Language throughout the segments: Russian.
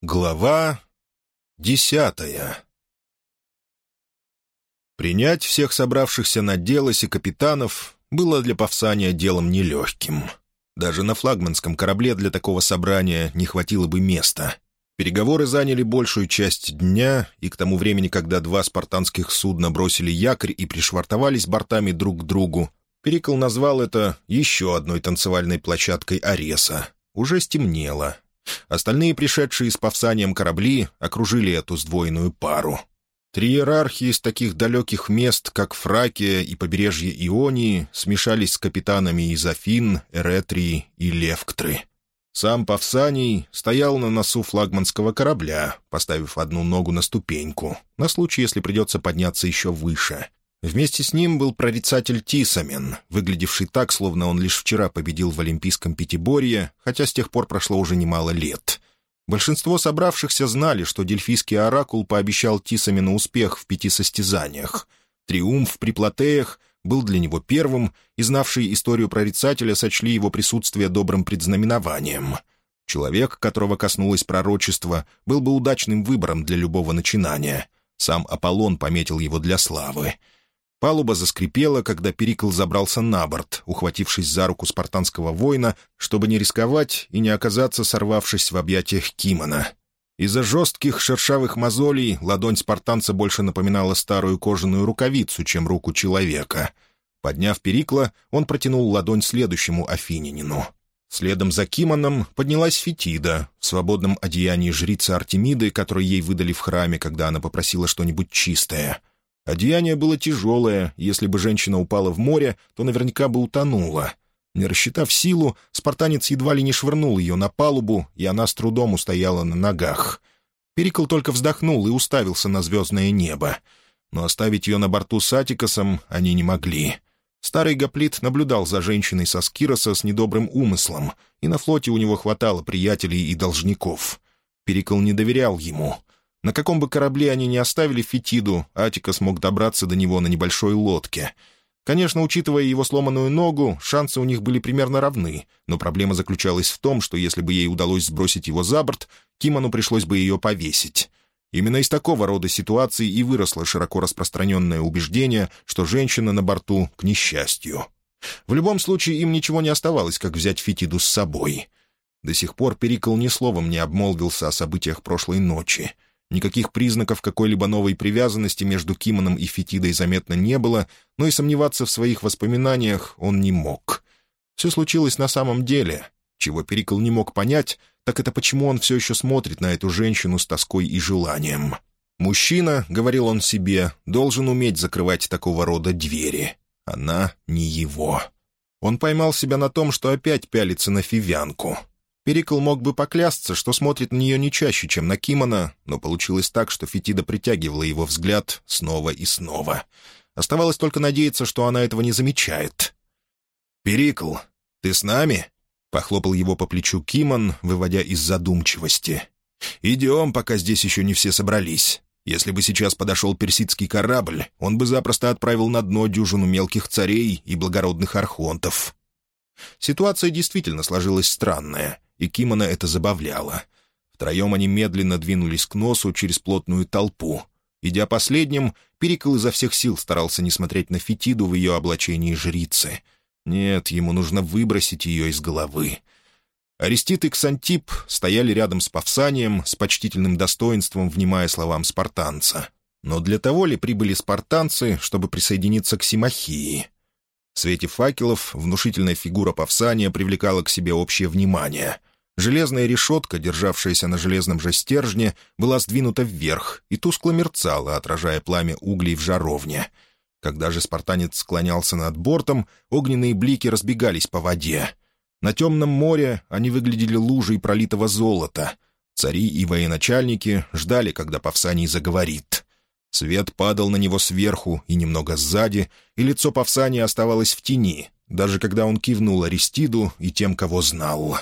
Глава десятая Принять всех собравшихся на Делосе капитанов было для Павсания делом нелегким. Даже на флагманском корабле для такого собрания не хватило бы места. Переговоры заняли большую часть дня, и к тому времени, когда два спартанских судна бросили якорь и пришвартовались бортами друг к другу, Перикл назвал это еще одной танцевальной площадкой Ареса. Уже стемнело, Остальные, пришедшие с повсанием корабли, окружили эту сдвоенную пару. Три иерархи из таких далеких мест, как Фракия и побережье Ионии, смешались с капитанами из Афин, Эретрии и Левктры. Сам Павсаний стоял на носу флагманского корабля, поставив одну ногу на ступеньку, на случай, если придется подняться еще выше. Вместе с ним был прорицатель Тисамен, выглядевший так, словно он лишь вчера победил в Олимпийском пятиборье, хотя с тех пор прошло уже немало лет. Большинство собравшихся знали, что дельфийский оракул пообещал Тисамену успех в пяти состязаниях. Триумф при Платеях был для него первым, и знавшие историю прорицателя сочли его присутствие добрым предзнаменованием. Человек, которого коснулось пророчество, был бы удачным выбором для любого начинания. Сам Аполлон пометил его для славы — Палуба заскрипела, когда Перикл забрался на борт, ухватившись за руку спартанского воина, чтобы не рисковать и не оказаться сорвавшись в объятиях Кимона. Из-за жестких шершавых мозолей ладонь спартанца больше напоминала старую кожаную рукавицу, чем руку человека. Подняв Перикла, он протянул ладонь следующему афининину. Следом за Кимоном поднялась Фетида в свободном одеянии жрицы Артемиды, которую ей выдали в храме, когда она попросила что-нибудь чистое — Одеяние было тяжелое, если бы женщина упала в море, то наверняка бы утонула. Не рассчитав силу, спартанец едва ли не швырнул ее на палубу, и она с трудом устояла на ногах. Перикл только вздохнул и уставился на звездное небо. Но оставить ее на борту с Атикосом они не могли. Старый гоплит наблюдал за женщиной со Скироса с недобрым умыслом, и на флоте у него хватало приятелей и должников. Перикл не доверял ему — на каком бы корабле они ни оставили Фетиду, Атика смог добраться до него на небольшой лодке. Конечно, учитывая его сломанную ногу, шансы у них были примерно равны, но проблема заключалась в том, что если бы ей удалось сбросить его за борт, Кимону пришлось бы ее повесить. Именно из такого рода ситуации и выросло широко распространенное убеждение, что женщина на борту к несчастью. В любом случае, им ничего не оставалось, как взять Фетиду с собой. До сих пор Перикл ни словом не обмолвился о событиях прошлой ночи — Никаких признаков какой-либо новой привязанности между Кимоном и Фетидой заметно не было, но и сомневаться в своих воспоминаниях он не мог. Все случилось на самом деле. Чего Перикл не мог понять, так это почему он все еще смотрит на эту женщину с тоской и желанием. «Мужчина, — говорил он себе, — должен уметь закрывать такого рода двери. Она не его». Он поймал себя на том, что опять пялится на фивянку. Перикл мог бы поклясться, что смотрит на нее не чаще, чем на Кимона, но получилось так, что Фетида притягивала его взгляд снова и снова. Оставалось только надеяться, что она этого не замечает. «Перикл, ты с нами?» — похлопал его по плечу Кимон, выводя из задумчивости. «Идем, пока здесь еще не все собрались. Если бы сейчас подошел персидский корабль, он бы запросто отправил на дно дюжину мелких царей и благородных архонтов». Ситуация действительно сложилась странная — и Кимона это забавляло. Втроем они медленно двинулись к носу через плотную толпу. Идя последним, Перикл изо всех сил старался не смотреть на Фетиду в ее облачении жрицы. Нет, ему нужно выбросить ее из головы. Арестит и Ксантип стояли рядом с Павсанием, с почтительным достоинством внимая словам спартанца. Но для того ли прибыли спартанцы, чтобы присоединиться к Симахии? В свете факелов внушительная фигура Павсания привлекала к себе общее внимание. Железная решетка, державшаяся на железном же стержне, была сдвинута вверх и тускло мерцала, отражая пламя углей в жаровне. Когда же спартанец склонялся над бортом, огненные блики разбегались по воде. На темном море они выглядели лужей пролитого золота. Цари и военачальники ждали, когда Павсаний заговорит. Свет падал на него сверху и немного сзади, и лицо Павсания оставалось в тени, даже когда он кивнул Аристиду и тем, кого знал.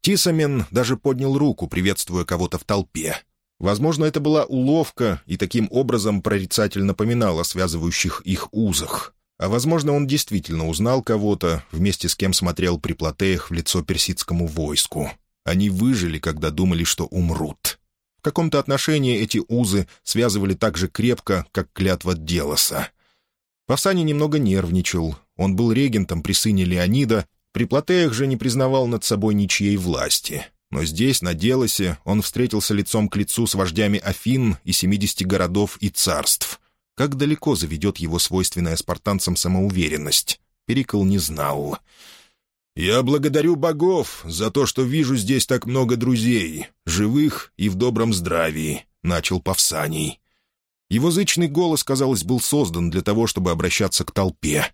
Тисамен даже поднял руку, приветствуя кого-то в толпе. Возможно, это была уловка, и таким образом прорицатель напоминал о связывающих их узах. А возможно, он действительно узнал кого-то, вместе с кем смотрел при Платеях в лицо персидскому войску. Они выжили, когда думали, что умрут. Каком-то отношении эти узы связывали так же крепко, как клятва Делоса. Павсани немного нервничал. Он был регентом при сыне Леонида, при Платеях же не признавал над собой ничьей власти. Но здесь, на Делосе, он встретился лицом к лицу с вождями Афин и семидесяти городов и царств. Как далеко заведет его свойственная спартанцам самоуверенность? Перикл не знал. «Я благодарю богов за то, что вижу здесь так много друзей, живых и в добром здравии», — начал Павсаний. Его зычный голос, казалось, был создан для того, чтобы обращаться к толпе.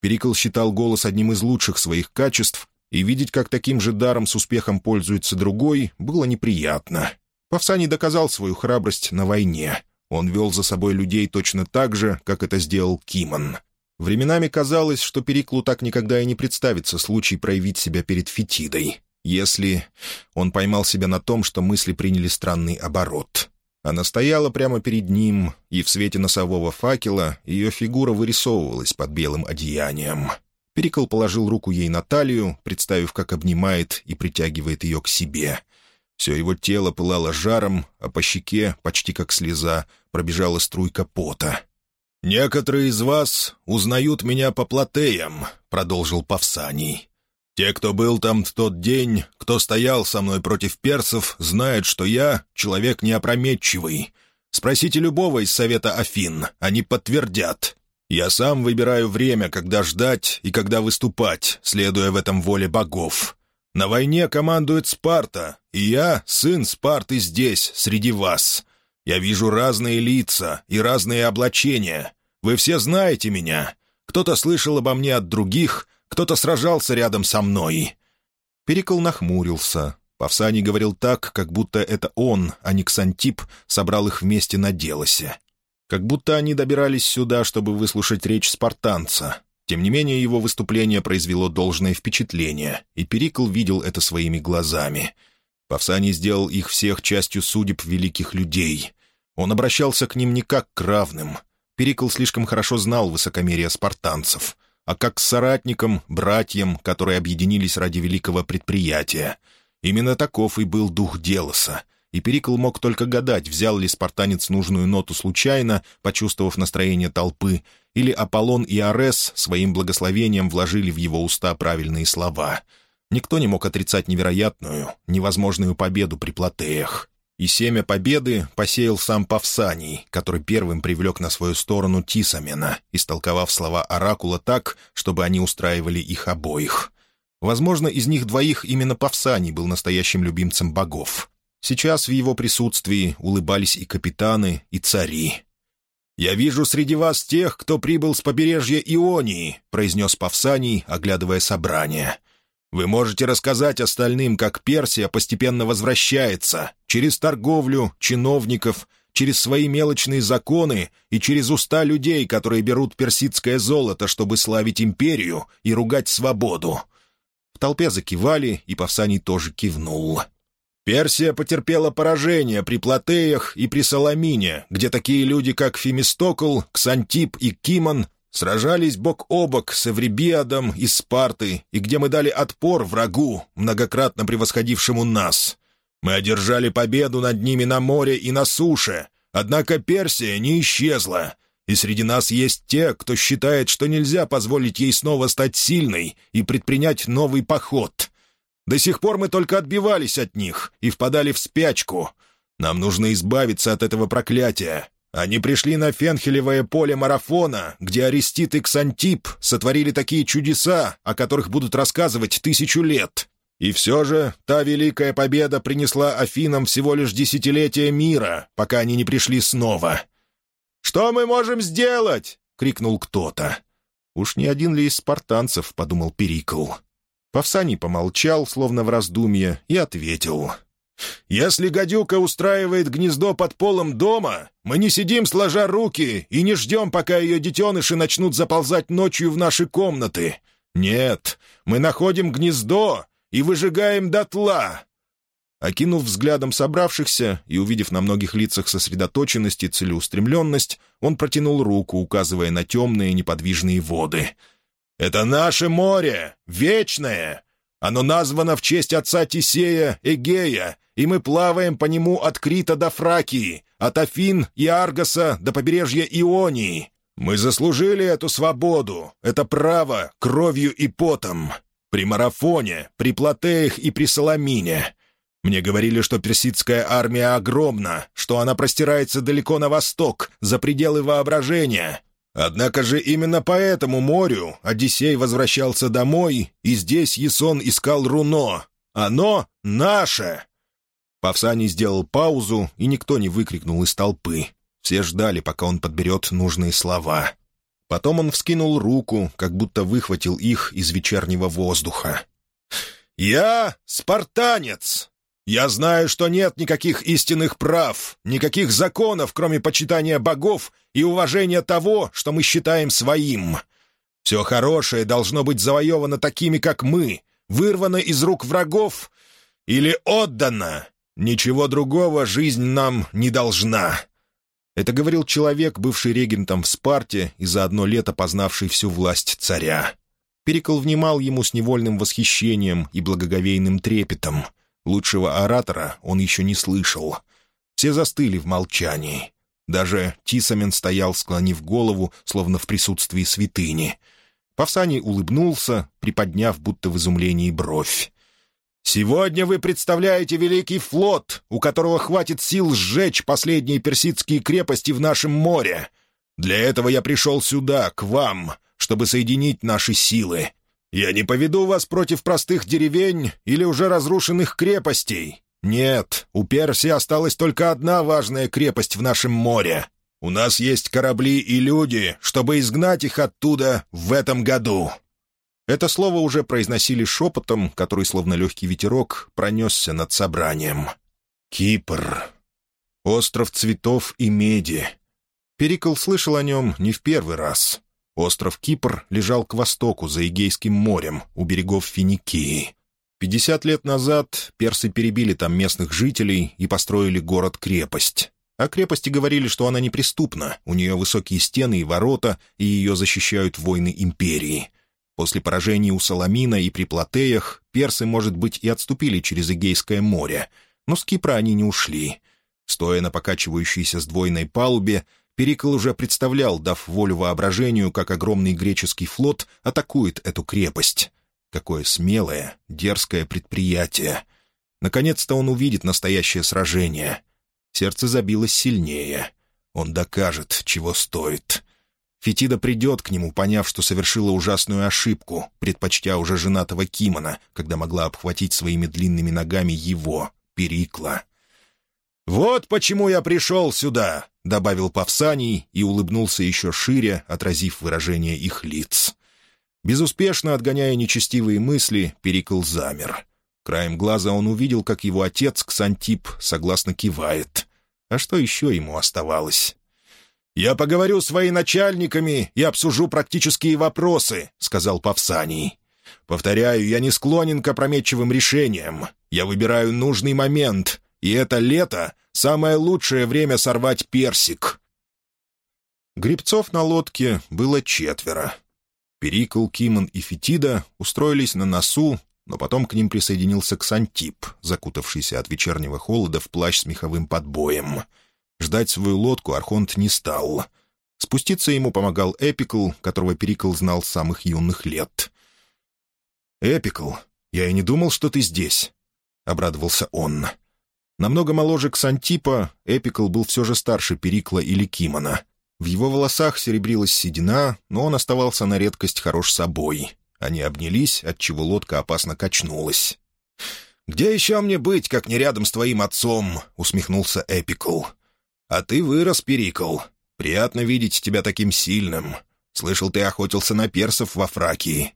Перикл считал голос одним из лучших своих качеств, и видеть, как таким же даром с успехом пользуется другой, было неприятно. Павсаний доказал свою храбрость на войне. Он вел за собой людей точно так же, как это сделал Кимон. Временами казалось, что Периклу так никогда и не представится случай проявить себя перед Фетидой, если он поймал себя на том, что мысли приняли странный оборот. Она стояла прямо перед ним, и в свете носового факела ее фигура вырисовывалась под белым одеянием. Перикл положил руку ей на талию, представив, как обнимает и притягивает ее к себе. Все его тело пылало жаром, а по щеке, почти как слеза, пробежала струйка пота. «Некоторые из вас узнают меня по платеям», — продолжил Павсаний. Те, кто был там в тот день, кто стоял со мной против персов, знают, что я — человек неопрометчивый. Спросите любого из Совета Афин, они подтвердят. Я сам выбираю время, когда ждать и когда выступать, следуя в этом воле богов. На войне командует Спарта, и я — сын Спарты здесь, среди вас. Я вижу разные лица и разные облачения. Вы все знаете меня. Кто-то слышал обо мне от других — кто-то сражался рядом со мной». Перикл нахмурился. Павсаний говорил так, как будто это он, а не Ксантип, собрал их вместе на Делосе. Как будто они добирались сюда, чтобы выслушать речь спартанца. Тем не менее, его выступление произвело должное впечатление, и Перикл видел это своими глазами. Павсаний сделал их всех частью судеб великих людей. Он обращался к ним не как к равным. Перикл слишком хорошо знал высокомерие спартанцев а как к соратникам, братьям, которые объединились ради великого предприятия. Именно таков и был дух Делоса, и Перикл мог только гадать, взял ли спартанец нужную ноту случайно, почувствовав настроение толпы, или Аполлон и Арес своим благословением вложили в его уста правильные слова. Никто не мог отрицать невероятную, невозможную победу при Платеях. И семя победы посеял сам Павсаний, который первым привлек на свою сторону Тисамена, истолковав слова Оракула так, чтобы они устраивали их обоих. Возможно, из них двоих именно Павсаний был настоящим любимцем богов. Сейчас в его присутствии улыбались и капитаны, и цари. «Я вижу среди вас тех, кто прибыл с побережья Ионии», — произнес Павсаний, оглядывая собрание. Вы можете рассказать остальным, как Персия постепенно возвращается, через торговлю, чиновников, через свои мелочные законы и через уста людей, которые берут персидское золото, чтобы славить империю и ругать свободу». В толпе закивали, и Павсаний тоже кивнул. Персия потерпела поражение при Платеях и при Соломине, где такие люди, как Фемистокл, Ксантип и Кимон Сражались бок о бок с Эврибиадом из Спарты, и где мы дали отпор врагу, многократно превосходившему нас. Мы одержали победу над ними на море и на суше, однако Персия не исчезла, и среди нас есть те, кто считает, что нельзя позволить ей снова стать сильной и предпринять новый поход. До сих пор мы только отбивались от них и впадали в спячку. Нам нужно избавиться от этого проклятия, они пришли на Фенхелевое поле марафона, где Арестит и Ксантип сотворили такие чудеса, о которых будут рассказывать тысячу лет. И все же та великая победа принесла Афинам всего лишь десятилетия мира, пока они не пришли снова. «Что мы можем сделать?» — крикнул кто-то. «Уж не один ли из спартанцев?» — подумал Перикл. Павсаний помолчал, словно в раздумье, и ответил — если гадюка устраивает гнездо под полом дома, мы не сидим сложа руки и не ждем, пока ее детеныши начнут заползать ночью в наши комнаты. Нет, мы находим гнездо и выжигаем дотла». Окинув взглядом собравшихся и увидев на многих лицах сосредоточенность и целеустремленность, он протянул руку, указывая на темные неподвижные воды. «Это наше море! Вечное! Оно названо в честь отца Тисея, Эгея, и мы плаваем по нему от Крита до Фракии, от Афин и Аргоса до побережья Ионии. Мы заслужили эту свободу, это право, кровью и потом. При марафоне, при Платеях и при Соломине. Мне говорили, что персидская армия огромна, что она простирается далеко на восток, за пределы воображения. Однако же именно по этому морю Одиссей возвращался домой, и здесь Ясон искал руно. Оно наше!» Павсаний сделал паузу, и никто не выкрикнул из толпы. Все ждали, пока он подберет нужные слова. Потом он вскинул руку, как будто выхватил их из вечернего воздуха. «Я спартанец! Я знаю, что нет никаких истинных прав, никаких законов, кроме почитания богов и уважения того, что мы считаем своим. Все хорошее должно быть завоевано такими, как мы, вырвано из рук врагов или отдано. Ничего другого жизнь нам не должна». Это говорил человек, бывший регентом в Спарте и за одно лето познавший всю власть царя. Перикл внимал ему с невольным восхищением и благоговейным трепетом — Лучшего оратора он еще не слышал. Все застыли в молчании. Даже Тисамен стоял, склонив голову, словно в присутствии святыни. Павсаний улыбнулся, приподняв будто в изумлении бровь. «Сегодня вы представляете великий флот, у которого хватит сил сжечь последние персидские крепости в нашем море. Для этого я пришел сюда, к вам, чтобы соединить наши силы. Я не поведу вас против простых деревень или уже разрушенных крепостей. Нет, у Персии осталась только одна важная крепость в нашем море. У нас есть корабли и люди, чтобы изгнать их оттуда в этом году». Это слово уже произносили шепотом, который, словно легкий ветерок, пронесся над собранием. «Кипр. Остров цветов и меди». Перикл слышал о нем не в первый раз. Остров Кипр лежал к востоку, за Эгейским морем, у берегов Финикии. Пятьдесят лет назад персы перебили там местных жителей и построили город-крепость. О крепости говорили, что она неприступна, у нее высокие стены и ворота, и ее защищают войны империи. После поражений у Соломина и при Платеях персы, может быть, и отступили через Эгейское море, но с Кипра они не ушли. Стоя на покачивающейся сдвоенной палубе, Перикл уже представлял, дав волю воображению, как огромный греческий флот атакует эту крепость. Какое смелое, дерзкое предприятие. Наконец-то он увидит настоящее сражение. Сердце забилось сильнее. Он докажет, чего стоит. Фетида придет к нему, поняв, что совершила ужасную ошибку, предпочтя уже женатого Кимона, когда могла обхватить своими длинными ногами его, Перикла. «Вот почему я пришел сюда», — добавил Павсаний и улыбнулся еще шире, отразив выражение их лиц. Безуспешно отгоняя нечестивые мысли, Перикл замер. Краем глаза он увидел, как его отец, Ксантип, согласно кивает. А что еще ему оставалось? «Я поговорю с военачальниками и обсужу практические вопросы», — сказал Павсаний. «Повторяю, я не склонен к опрометчивым решениям. Я выбираю нужный момент, и это лето — самое лучшее время сорвать персик. Грибцов на лодке было четверо. Перикл, Кимон и Фетида устроились на носу, но потом к ним присоединился Ксантип, закутавшийся от вечернего холода в плащ с меховым подбоем. Ждать свою лодку Архонт не стал. Спуститься ему помогал Эпикл, которого Перикл знал с самых юных лет. «Эпикл, я и не думал, что ты здесь», — обрадовался он. Намного моложе Ксантипа, Эпикл был все же старше Перикла или Кимона. В его волосах серебрилась седина, но он оставался на редкость хорош собой. Они обнялись, отчего лодка опасно качнулась. «Где еще мне быть, как не рядом с твоим отцом?» — усмехнулся Эпикл. «А ты вырос, Перикл. Приятно видеть тебя таким сильным. Слышал, ты охотился на персов во Фракии».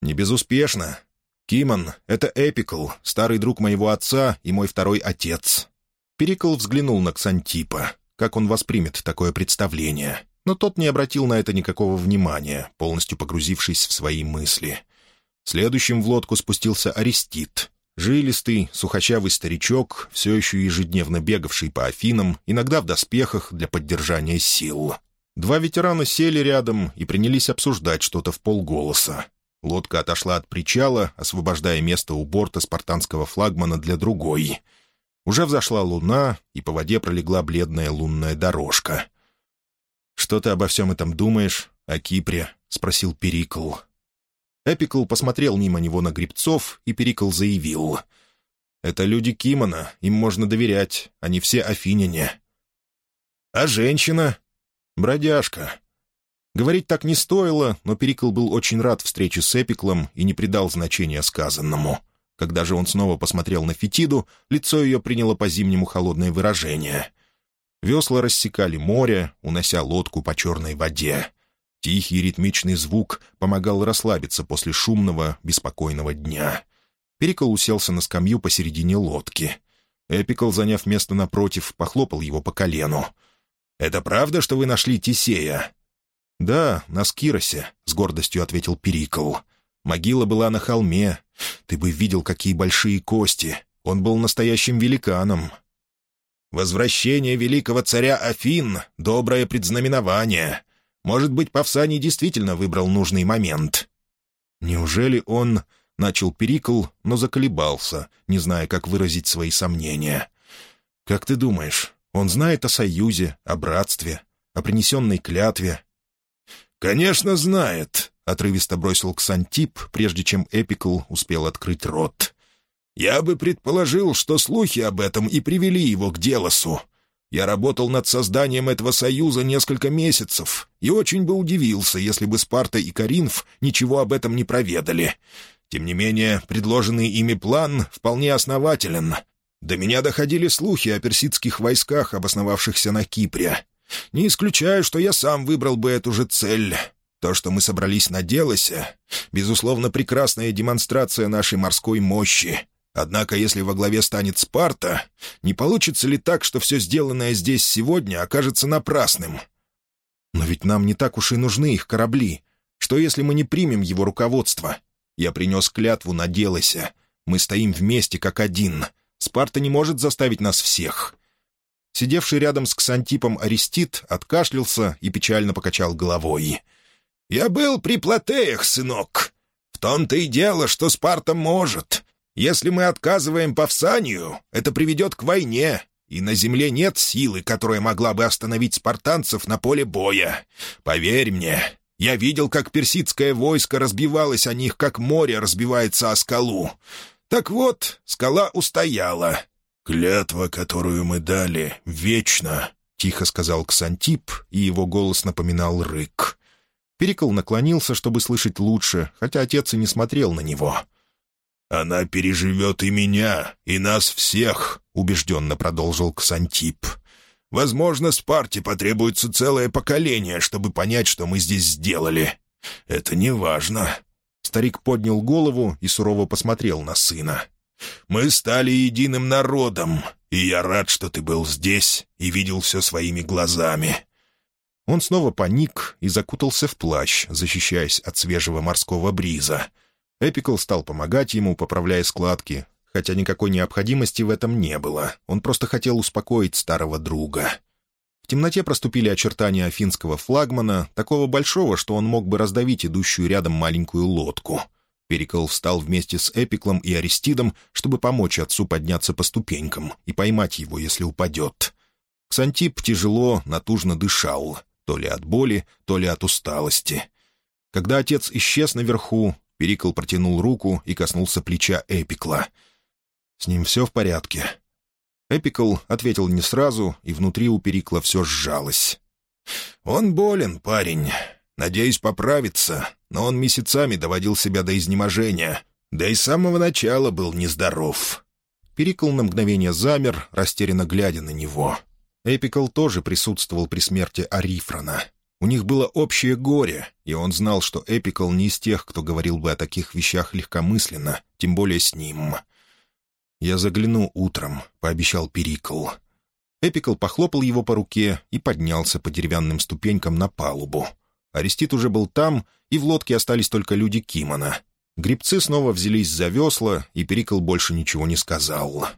«Не безуспешно. «Кимон — это Эпикл, старый друг моего отца и мой второй отец». Перикл взглянул на Ксантипа, как он воспримет такое представление, но тот не обратил на это никакого внимания, полностью погрузившись в свои мысли. Следующим в лодку спустился Арестит, жилистый, сухощавый старичок, все еще ежедневно бегавший по Афинам, иногда в доспехах для поддержания сил. Два ветерана сели рядом и принялись обсуждать что-то в полголоса. Лодка отошла от причала, освобождая место у борта спартанского флагмана для другой. Уже взошла луна, и по воде пролегла бледная лунная дорожка. «Что ты обо всем этом думаешь, о Кипре?» — спросил Перикл. Эпикл посмотрел мимо него на грибцов, и Перикл заявил. «Это люди Кимона, им можно доверять, они все афиняне». «А женщина?» «Бродяжка». Говорить так не стоило, но Перикл был очень рад встрече с Эпиклом и не придал значения сказанному. Когда же он снова посмотрел на Фетиду, лицо ее приняло по-зимнему холодное выражение. Весла рассекали море, унося лодку по черной воде. Тихий ритмичный звук помогал расслабиться после шумного, беспокойного дня. Перикл уселся на скамью посередине лодки. Эпикл, заняв место напротив, похлопал его по колену. «Это правда, что вы нашли Тисея?» «Да, на Скиросе», — с гордостью ответил Перикл. «Могила была на холме. Ты бы видел, какие большие кости. Он был настоящим великаном». «Возвращение великого царя Афин — доброе предзнаменование. Может быть, Павсаний действительно выбрал нужный момент. Неужели он... Начал Перикл, но заколебался, не зная, как выразить свои сомнения. «Как ты думаешь, он знает о союзе, о братстве, о принесенной клятве?» «Конечно, знает», — отрывисто бросил Ксантип, прежде чем Эпикл успел открыть рот. «Я бы предположил, что слухи об этом и привели его к Делосу. Я работал над созданием этого союза несколько месяцев и очень бы удивился, если бы Спарта и Каринф ничего об этом не проведали. Тем не менее, предложенный ими план вполне основателен. До меня доходили слухи о персидских войсках, обосновавшихся на Кипре. Не исключаю, что я сам выбрал бы эту же цель. То, что мы собрались на Делосе, безусловно, прекрасная демонстрация нашей морской мощи, Однако, если во главе станет Спарта, не получится ли так, что все сделанное здесь сегодня окажется напрасным? Но ведь нам не так уж и нужны их корабли. Что, если мы не примем его руководство? Я принес клятву на Делосе. Мы стоим вместе, как один. Спарта не может заставить нас всех. Сидевший рядом с Ксантипом Арестит откашлялся и печально покачал головой. «Я был при Платеях, сынок. В том-то и дело, что Спарта может. Если мы отказываем Павсанию, это приведет к войне, и на земле нет силы, которая могла бы остановить спартанцев на поле боя. Поверь мне, я видел, как персидское войско разбивалось о них, как море разбивается о скалу. Так вот, скала устояла. «Клятва, которую мы дали, вечна», — тихо сказал Ксантип, и его голос напоминал рык. Перикл наклонился, чтобы слышать лучше, хотя отец и не смотрел на него. «Она переживет и меня, и нас всех», — убежденно продолжил Ксантип. «Возможно, Спарте потребуется целое поколение, чтобы понять, что мы здесь сделали. Это не важно». Старик поднял голову и сурово посмотрел на сына. «Мы стали единым народом, и я рад, что ты был здесь и видел все своими глазами». Он снова паник и закутался в плащ, защищаясь от свежего морского бриза. Эпикл стал помогать ему, поправляя складки, хотя никакой необходимости в этом не было. Он просто хотел успокоить старого друга. В темноте проступили очертания афинского флагмана, такого большого, что он мог бы раздавить идущую рядом маленькую лодку. Перикл встал вместе с Эпиклом и Аристидом, чтобы помочь отцу подняться по ступенькам и поймать его, если упадет. Ксантип тяжело, натужно дышал, то ли от боли, то ли от усталости. Когда отец исчез наверху, Перикл протянул руку и коснулся плеча Эпикла. «С ним все в порядке?» Эпикл ответил не сразу, и внутри у Перикла все сжалось. «Он болен, парень. Надеюсь поправиться, но он месяцами доводил себя до изнеможения, да и с самого начала был нездоров». Перикл на мгновение замер, растерянно глядя на него. Эпикл тоже присутствовал при смерти Арифрана. У них было общее горе, и он знал, что Эпикл не из тех, кто говорил бы о таких вещах легкомысленно, тем более с ним. «Я загляну утром», — пообещал Перикл. Эпикл похлопал его по руке и поднялся по деревянным ступенькам на палубу. Арестит уже был там, и в лодке остались только люди Кимона. Грибцы снова взялись за весла, и Перикл больше ничего не сказал.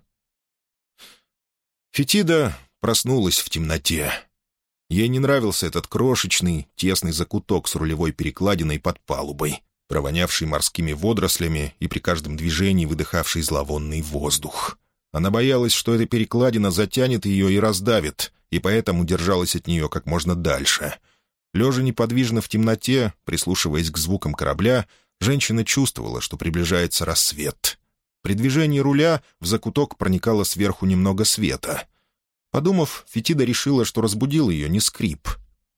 Фетида проснулась в темноте. Ей не нравился этот крошечный, тесный закуток с рулевой перекладиной под палубой. провонявший морскими водорослями и при каждом движении выдыхавший зловонный воздух. Она боялась, что эта перекладина затянет ее и раздавит, и поэтому держалась от нее как можно дальше. Лежа неподвижно в темноте, прислушиваясь к звукам корабля, женщина чувствовала, что приближается рассвет. При движении руля в закуток проникало сверху немного света. Подумав, Фетида решила, что разбудил ее не скрип.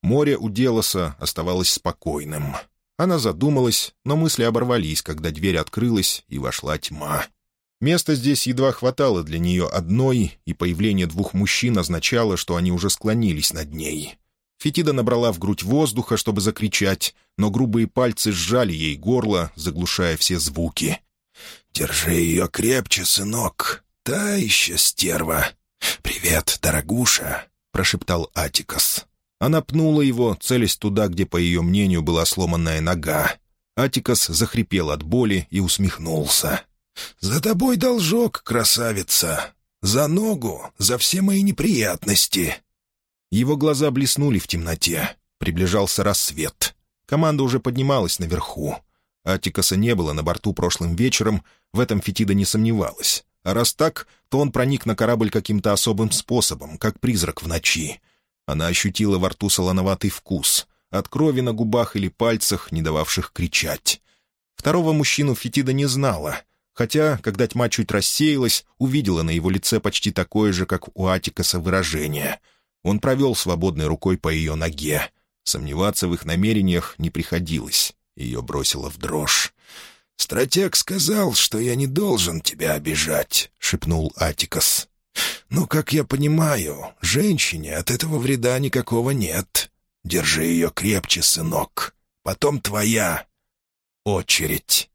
Море у Делоса оставалось спокойным. Она задумалась, но мысли оборвались, когда дверь открылась, и вошла тьма. Места здесь едва хватало для нее одной, и появление двух мужчин означало, что они уже склонились над ней. Фетида набрала в грудь воздуха, чтобы закричать, но грубые пальцы сжали ей горло, заглушая все звуки. «Держи ее крепче, сынок. Та еще стерва. Привет, дорогуша», — прошептал Атикас. Она пнула его, целясь туда, где, по ее мнению, была сломанная нога. Атикас захрипел от боли и усмехнулся. «За тобой должок, красавица! За ногу, за все мои неприятности!» Его глаза блеснули в темноте. Приближался рассвет. Команда уже поднималась наверху. Атикаса не было на борту прошлым вечером, в этом Фетида не сомневалась. А раз так, то он проник на корабль каким-то особым способом, как призрак в ночи. Она ощутила во рту солоноватый вкус, от крови на губах или пальцах, не дававших кричать. Второго мужчину Фетида не знала, хотя, когда тьма чуть рассеялась, увидела на его лице почти такое же, как у Атикаса, выражение. Он провел свободной рукой по ее ноге. Сомневаться в их намерениях не приходилось. Ее бросило в дрожь. «Стратег сказал, что я не должен тебя обижать», — шепнул Атикас. «Ну, как я понимаю, женщине от этого вреда никакого нет. Держи ее крепче, сынок. Потом твоя очередь».